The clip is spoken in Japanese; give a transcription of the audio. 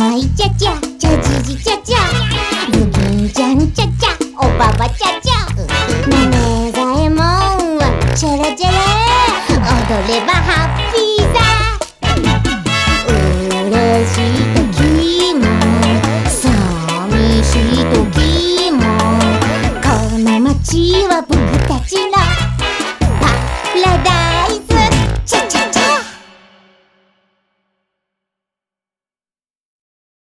まいちゃちゃちゃじじちゃちゃ。ンちゃんちゃちゃおばばちゃちゃ。ねめがえもんはチャラチャラ。踊ればハッピーさ。うれしいときもさみしいときも。このまちはくたちの